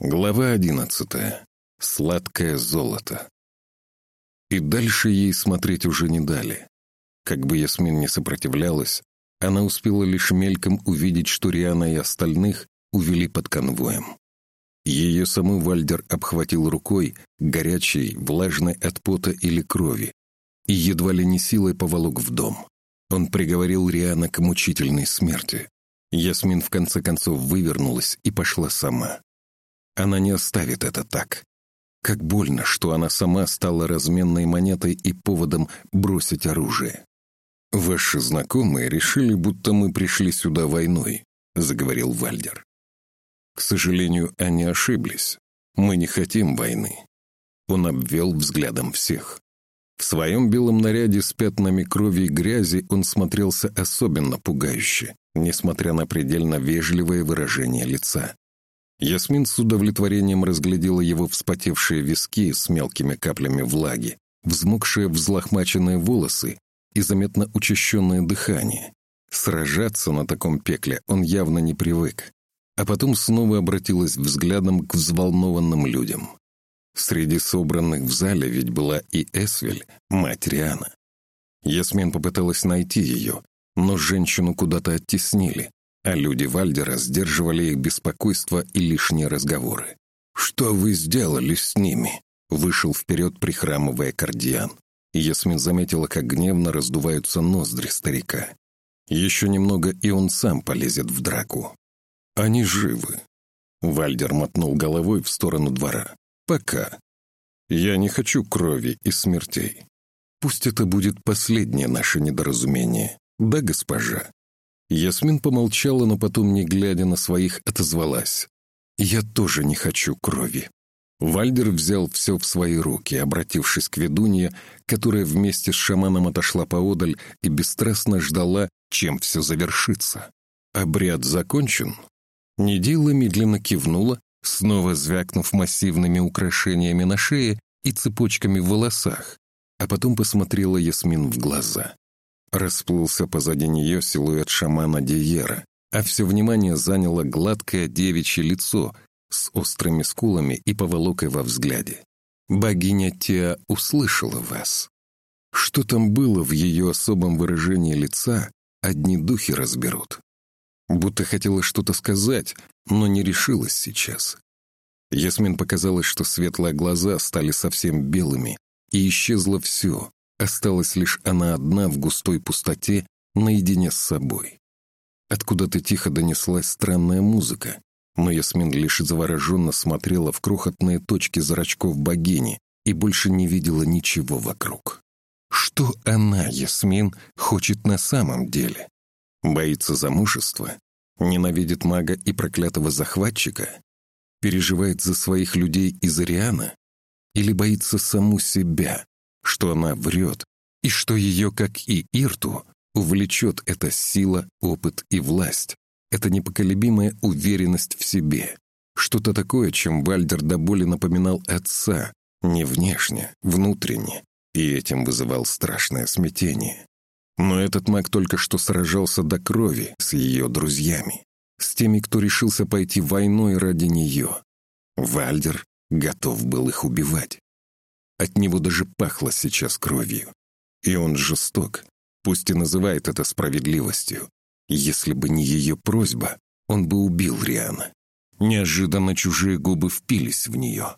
Глава одиннадцатая. Сладкое золото. И дальше ей смотреть уже не дали. Как бы Ясмин не сопротивлялась, она успела лишь мельком увидеть, что Риана и остальных увели под конвоем. Ее саму Вальдер обхватил рукой, горячей, влажной от пота или крови, и едва ли не силой поволок в дом. Он приговорил Риана к мучительной смерти. Ясмин в конце концов вывернулась и пошла сама. Она не оставит это так. Как больно, что она сама стала разменной монетой и поводом бросить оружие. «Ваши знакомые решили, будто мы пришли сюда войной», — заговорил Вальдер. «К сожалению, они ошиблись. Мы не хотим войны». Он обвел взглядом всех. В своем белом наряде с пятнами крови и грязи он смотрелся особенно пугающе, несмотря на предельно вежливое выражение лица. Ясмин с удовлетворением разглядела его вспотевшие виски с мелкими каплями влаги, взмокшие взлохмаченные волосы и заметно учащенное дыхание. Сражаться на таком пекле он явно не привык. А потом снова обратилась взглядом к взволнованным людям. Среди собранных в зале ведь была и Эсвель, мать Риана. Ясмин попыталась найти ее, но женщину куда-то оттеснили, а люди Вальдера сдерживали их беспокойство и лишние разговоры. «Что вы сделали с ними?» Вышел вперед, прихрамывая кардиан. Ясмин заметила, как гневно раздуваются ноздри старика. Еще немного, и он сам полезет в драку. «Они живы». Вальдер мотнул головой в сторону двора. «Пока. Я не хочу крови и смертей. Пусть это будет последнее наше недоразумение. Да, госпожа?» Ясмин помолчала, но потом, не глядя на своих, отозвалась. «Я тоже не хочу крови». Вальдер взял все в свои руки, обратившись к ведунье, которая вместе с шаманом отошла поодаль и бесстрастно ждала, чем все завершится. Обряд закончен. Недила медленно кивнула, снова звякнув массивными украшениями на шее и цепочками в волосах, а потом посмотрела Ясмин в глаза. Расплылся позади нее силуэт шамана Диера, а все внимание заняло гладкое девичье лицо с острыми скулами и поволокой во взгляде. Богиня Теа услышала вас. Что там было в ее особом выражении лица, одни духи разберут. Будто хотела что-то сказать, но не решилась сейчас. Ясмин показалось, что светлые глаза стали совсем белыми, и исчезло все, Осталась лишь она одна в густой пустоте, наедине с собой. Откуда-то тихо донеслась странная музыка, но Ясмин лишь завороженно смотрела в крохотные точки зрачков богини и больше не видела ничего вокруг. Что она, Ясмин, хочет на самом деле? Боится замужества? Ненавидит мага и проклятого захватчика? Переживает за своих людей из Ариана? Или боится саму себя, что она врет, и что ее, как и Ирту, увлечет эта сила, опыт и власть, эта непоколебимая уверенность в себе. Что-то такое, чем Вальдер до боли напоминал отца, не внешне, внутренне, и этим вызывал страшное смятение. Но этот маг только что сражался до крови с ее друзьями, с теми, кто решился пойти войной ради нее. Вальдер готов был их убивать. От него даже пахло сейчас кровью. И он жесток, пусть и называет это справедливостью. Если бы не ее просьба, он бы убил Риана. Неожиданно чужие губы впились в нее.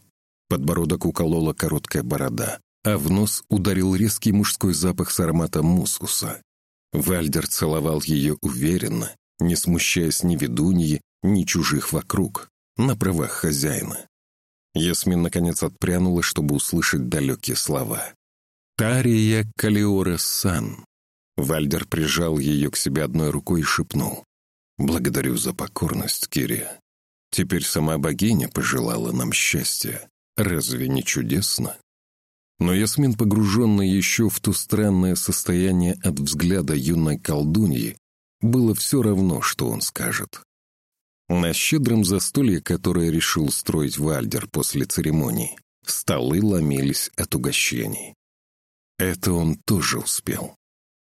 Подбородок уколола короткая борода, а в нос ударил резкий мужской запах с ароматом мускуса. Вальдер целовал ее уверенно, не смущаясь ни ведуньи, ни чужих вокруг, на правах хозяина. Ясмин наконец отпрянула, чтобы услышать далекие слова. «Тария Калиора-сан». Вальдер прижал ее к себе одной рукой и шепнул. «Благодарю за покорность, Кирия. Теперь сама богиня пожелала нам счастья. Разве не чудесно?» Но Ясмин, погруженная еще в то странное состояние от взгляда юной колдуньи, было все равно, что он скажет. На щедром застолье, которое решил строить Вальдер после церемонии, столы ломились от угощений. Это он тоже успел.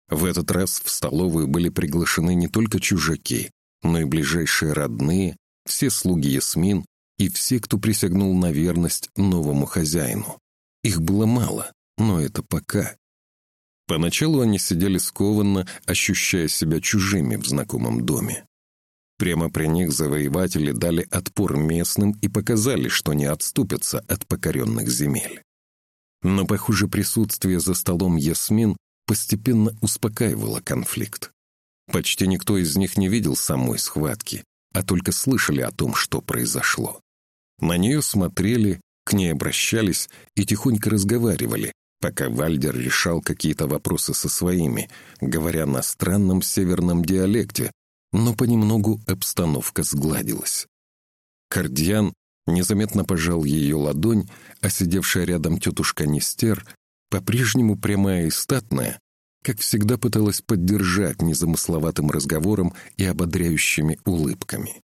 В этот раз в столовую были приглашены не только чужаки, но и ближайшие родные, все слуги Ясмин и все, кто присягнул на верность новому хозяину. Их было мало, но это пока. Поначалу они сидели скованно, ощущая себя чужими в знакомом доме. Прямо при них завоеватели дали отпор местным и показали, что не отступятся от покоренных земель. Но, похоже, присутствие за столом Ясмин постепенно успокаивало конфликт. Почти никто из них не видел самой схватки, а только слышали о том, что произошло. На нее смотрели, к ней обращались и тихонько разговаривали, пока Вальдер решал какие-то вопросы со своими, говоря на странном северном диалекте, но понемногу обстановка сгладилась. Кардиан незаметно пожал ее ладонь, а сидевшая рядом тетушка Нестер, по-прежнему прямая и статная, как всегда пыталась поддержать незамысловатым разговором и ободряющими улыбками.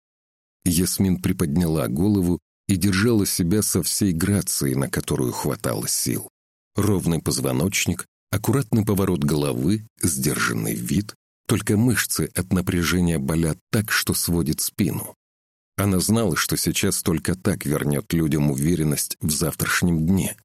Ясмин приподняла голову и держала себя со всей грацией, на которую хватало сил. Ровный позвоночник, аккуратный поворот головы, сдержанный вид, только мышцы от напряжения болят так, что сводит спину. Она знала, что сейчас только так вернет людям уверенность в завтрашнем дне.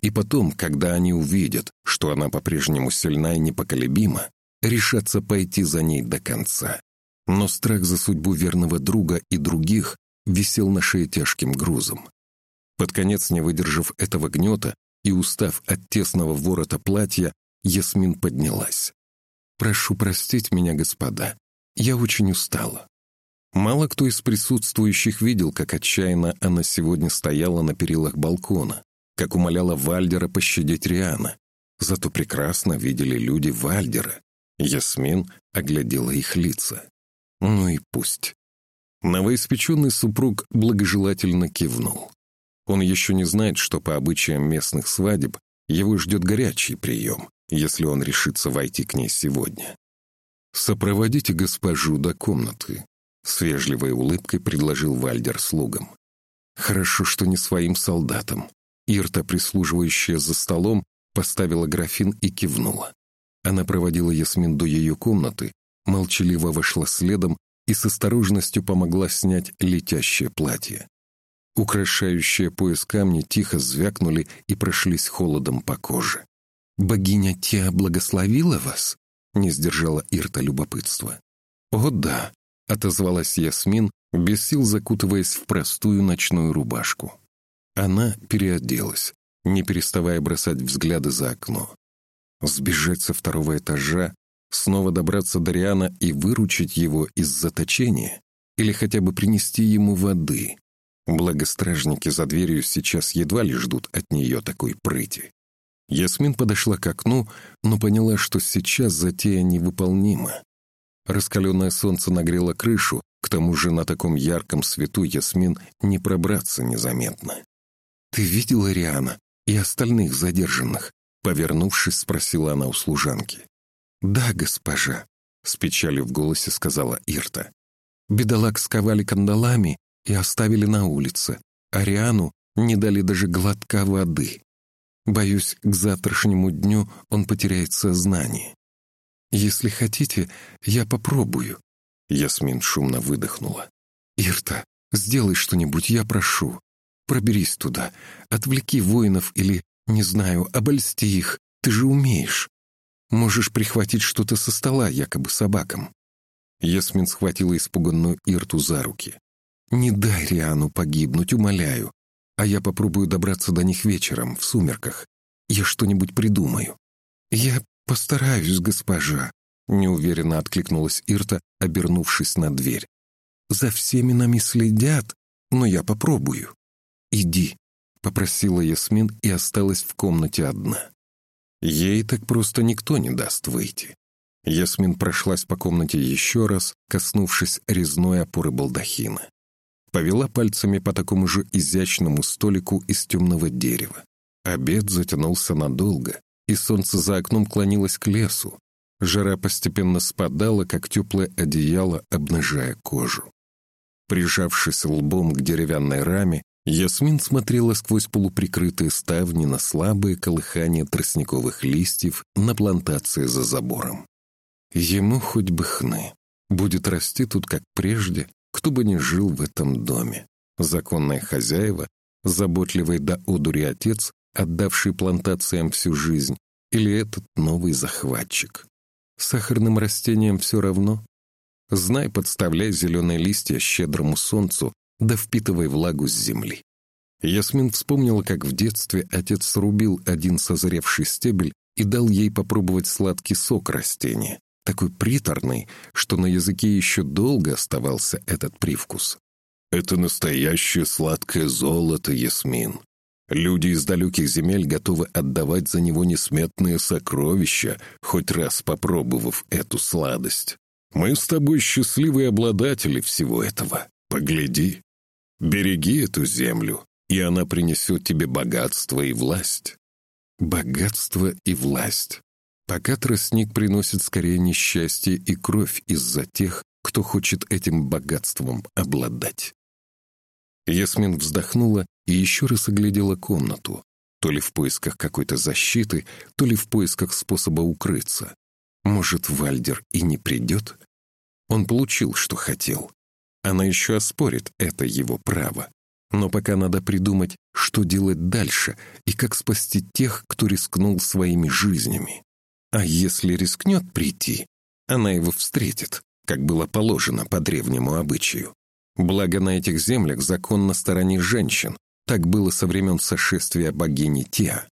И потом, когда они увидят, что она по-прежнему сильна и непоколебима, решатся пойти за ней до конца. Но страх за судьбу верного друга и других висел на шее тяжким грузом. Под конец, не выдержав этого гнета и устав от тесного ворота платья, Ясмин поднялась. «Прошу простить меня, господа. Я очень устала». Мало кто из присутствующих видел, как отчаянно она сегодня стояла на перилах балкона, как умоляла Вальдера пощадить Риана. Зато прекрасно видели люди Вальдера. Ясмин оглядела их лица. Ну и пусть. Новоиспеченный супруг благожелательно кивнул. Он еще не знает, что по обычаям местных свадеб его ждет горячий прием, если он решится войти к ней сегодня. «Сопроводите госпожу до комнаты», — с вежливой улыбкой предложил Вальдер слугам. «Хорошо, что не своим солдатам». Ирта, прислуживающая за столом, поставила графин и кивнула. Она проводила Ясмин до ее комнаты, молчаливо вошла следом и с осторожностью помогла снять летящее платье. Украшающие пояс камни тихо звякнули и прошлись холодом по коже. «Богиня Теа благословила вас?» — не сдержала Ирта любопытства. «О да», — отозвалась Ясмин, без сил закутываясь в простую ночную рубашку. Она переоделась, не переставая бросать взгляды за окно. Сбежать со второго этажа, снова добраться до Риана и выручить его из заточения, или хотя бы принести ему воды. Благо стражники за дверью сейчас едва ли ждут от нее такой прыти. Ясмин подошла к окну, но поняла, что сейчас затея невыполнима. Раскаленное солнце нагрело крышу, к тому же на таком ярком свету Ясмин не пробраться незаметно. «Ты видела Риана и остальных задержанных?» Повернувшись, спросила она у служанки. «Да, госпожа», — с печалью в голосе сказала Ирта. «Бедолаг сковали кандалами и оставили на улице. Ариану не дали даже глотка воды. Боюсь, к завтрашнему дню он потеряет сознание. Если хотите, я попробую». Ясмин шумно выдохнула. «Ирта, сделай что-нибудь, я прошу. Проберись туда, отвлеки воинов или, не знаю, обольсти их. Ты же умеешь. Можешь прихватить что-то со стола, якобы собакам». Ясмин схватила испуганную Ирту за руки. «Не дай Риану погибнуть, умоляю а я попробую добраться до них вечером, в сумерках. Я что-нибудь придумаю». «Я постараюсь, госпожа», — неуверенно откликнулась Ирта, обернувшись на дверь. «За всеми нами следят, но я попробую». «Иди», — попросила Ясмин и осталась в комнате одна. Ей так просто никто не даст выйти. Ясмин прошлась по комнате еще раз, коснувшись резной опоры балдахина повела пальцами по такому же изящному столику из темного дерева. Обед затянулся надолго, и солнце за окном клонилось к лесу. Жара постепенно спадала, как теплое одеяло, обнажая кожу. Прижавшись лбом к деревянной раме, Ясмин смотрела сквозь полуприкрытые ставни на слабые колыхания тростниковых листьев на плантации за забором. Ему хоть бы хны. Будет расти тут, как прежде, кто бы ни жил в этом доме. законные хозяева, заботливый до одури отец, отдавший плантациям всю жизнь, или этот новый захватчик. Сахарным растениям все равно. Знай, подставляй зеленые листья щедрому солнцу, да впитывай влагу с земли. Ясмин вспомнила, как в детстве отец срубил один созревший стебель и дал ей попробовать сладкий сок растения, такой приторный, что на языке еще долго оставался этот привкус. «Это настоящее сладкое золото, Ясмин. Люди из далеких земель готовы отдавать за него несметные сокровища, хоть раз попробовав эту сладость. Мы с тобой счастливые обладатели всего этого. Погляди. Береги эту землю, и она принесет тебе богатство и власть. Богатство и власть. Пока тростник приносит скорее несчастье и кровь из-за тех, кто хочет этим богатством обладать. Ясмин вздохнула и еще раз оглядела комнату, то ли в поисках какой-то защиты, то ли в поисках способа укрыться. Может, Вальдер и не придет? Он получил, что хотел. Она еще оспорит это его право. Но пока надо придумать, что делать дальше и как спасти тех, кто рискнул своими жизнями. А если рискнет прийти, она его встретит, как было положено по древнему обычаю. Благо на этих землях закон на стороне женщин. Так было со времен сошествия богини Тиа.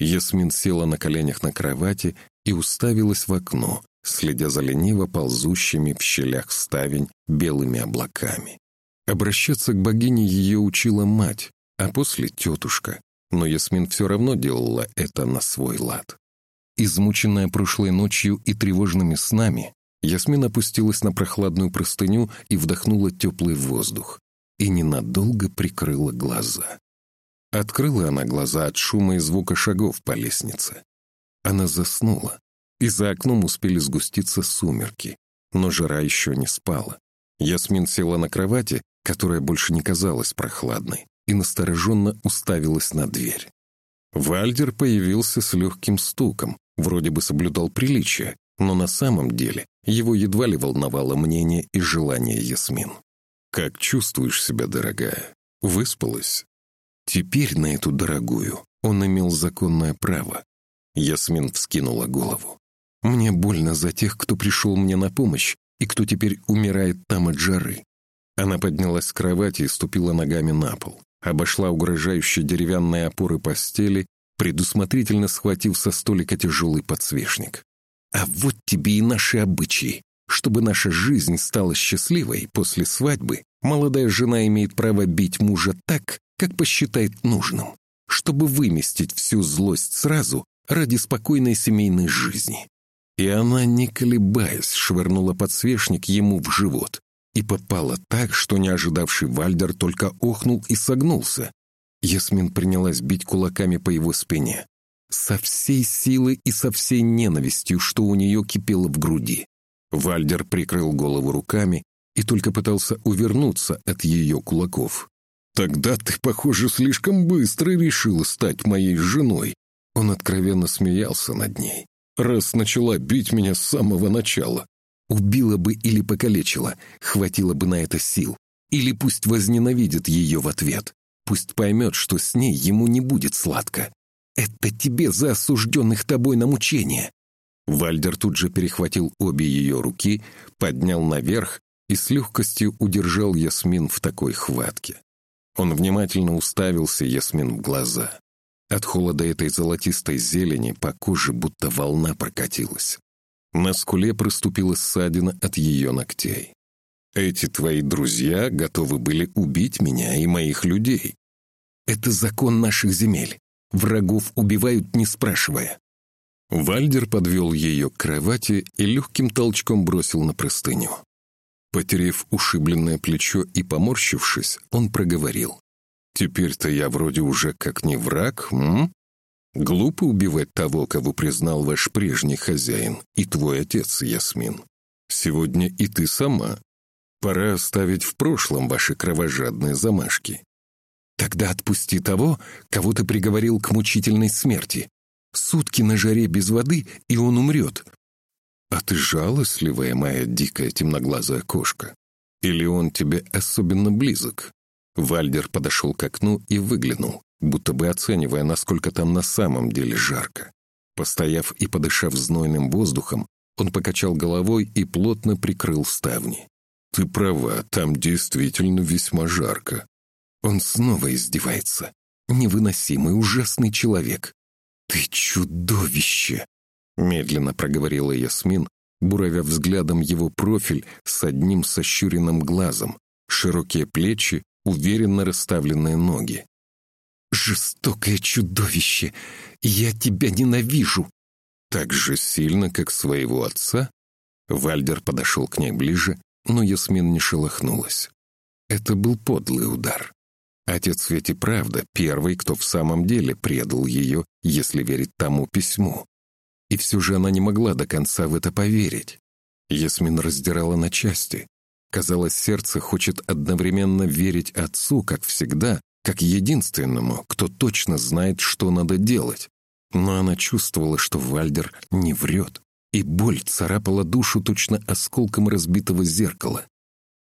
Ясмин села на коленях на кровати и уставилась в окно, следя за лениво ползущими в щелях ставень белыми облаками. Обращаться к богине ее учила мать, а после тетушка, но Ясмин все равно делала это на свой лад. Измученная прошлой ночью и тревожными снами, Ясмин опустилась на прохладную простыню и вдохнула теплый воздух. И ненадолго прикрыла глаза. Открыла она глаза от шума и звука шагов по лестнице. Она заснула, и за окном успели сгуститься сумерки, но жара еще не спала. Ясмин села на кровати, которая больше не казалась прохладной, и настороженно уставилась на дверь. Вальдер появился с легким стуком, вроде бы соблюдал приличие, но на самом деле его едва ли волновало мнение и желание Ясмин. «Как чувствуешь себя, дорогая? Выспалась?» Теперь на эту дорогую он имел законное право. Ясмин вскинула голову. «Мне больно за тех, кто пришел мне на помощь и кто теперь умирает там от жары». Она поднялась с кровати и ступила ногами на пол, обошла угрожающие деревянные опоры постели, предусмотрительно схватив со столика тяжелый подсвечник. А вот тебе и наши обычаи. Чтобы наша жизнь стала счастливой после свадьбы, молодая жена имеет право бить мужа так, как посчитает нужным, чтобы выместить всю злость сразу ради спокойной семейной жизни. И она, не колебаясь, швырнула подсвечник ему в живот и попала так, что не ожидавший Вальдер только охнул и согнулся. Ясмин принялась бить кулаками по его спине со всей силой и со всей ненавистью, что у нее кипело в груди. Вальдер прикрыл голову руками и только пытался увернуться от ее кулаков. «Тогда ты, похоже, слишком быстро решила стать моей женой». Он откровенно смеялся над ней. «Раз начала бить меня с самого начала. Убила бы или покалечила, хватило бы на это сил. Или пусть возненавидит ее в ответ. Пусть поймет, что с ней ему не будет сладко. Это тебе за осужденных тобой на мучение!» Вальдер тут же перехватил обе ее руки, поднял наверх и с легкостью удержал Ясмин в такой хватке. Он внимательно уставился Ясмин в глаза. От холода этой золотистой зелени по коже будто волна прокатилась. На скуле проступила ссадина от ее ногтей. «Эти твои друзья готовы были убить меня и моих людей. Это закон наших земель. Врагов убивают, не спрашивая. Вальдер подвел ее к кровати и легким толчком бросил на простыню. Потерев ушибленное плечо и поморщившись, он проговорил. «Теперь-то я вроде уже как не враг, м? Глупо убивать того, кого признал ваш прежний хозяин и твой отец, Ясмин. Сегодня и ты сама. Пора оставить в прошлом ваши кровожадные замашки. Тогда отпусти того, кого ты приговорил к мучительной смерти. Сутки на жаре без воды, и он умрет. А ты жалостливая моя дикая темноглазая кошка? Или он тебе особенно близок? Вальдер подошел к окну и выглянул, будто бы оценивая, насколько там на самом деле жарко. Постояв и подышав знойным воздухом, он покачал головой и плотно прикрыл ставни. «Ты права, там действительно весьма жарко». Он снова издевается. Невыносимый, ужасный человек. «Ты чудовище!» Медленно проговорила Ясмин, буравя взглядом его профиль с одним сощуренным глазом, широкие плечи, уверенно расставленные ноги. «Жестокое чудовище! Я тебя ненавижу!» Так же сильно, как своего отца? Вальдер подошел к ней ближе, но Ясмин не шелохнулась. Это был подлый удар. Отец ведь и правда первый, кто в самом деле предал ее, если верить тому письму. И все же она не могла до конца в это поверить. Ясмин раздирала на части. Казалось, сердце хочет одновременно верить отцу, как всегда, как единственному, кто точно знает, что надо делать. Но она чувствовала, что Вальдер не врет, и боль царапала душу точно осколком разбитого зеркала.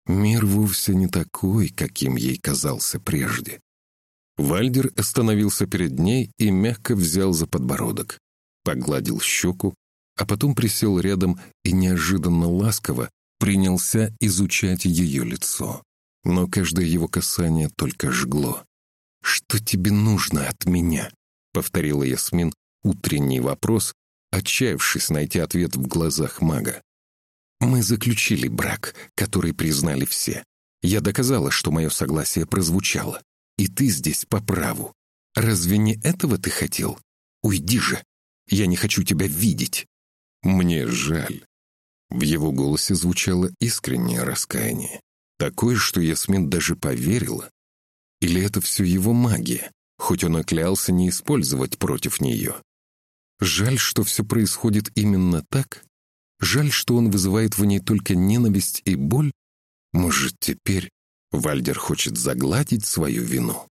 Мир вовсе не такой, каким ей казался прежде. Вальдер остановился перед ней и мягко взял за подбородок, погладил щеку, а потом присел рядом и неожиданно ласково принялся изучать ее лицо. Но каждое его касание только жгло. «Что тебе нужно от меня?» — повторила Ясмин утренний вопрос, отчаявшись найти ответ в глазах мага. «Мы заключили брак, который признали все. Я доказала, что мое согласие прозвучало. И ты здесь по праву. Разве не этого ты хотел? Уйди же. Я не хочу тебя видеть». «Мне жаль», в его голосе звучало искреннее раскаяние. Такое, что Ясмин даже поверила. Или это все его магия, хоть он оклялся не использовать против нее. Жаль, что все происходит именно так. Жаль, что он вызывает в ней только ненависть и боль. Может, теперь Вальдер хочет загладить свою вину?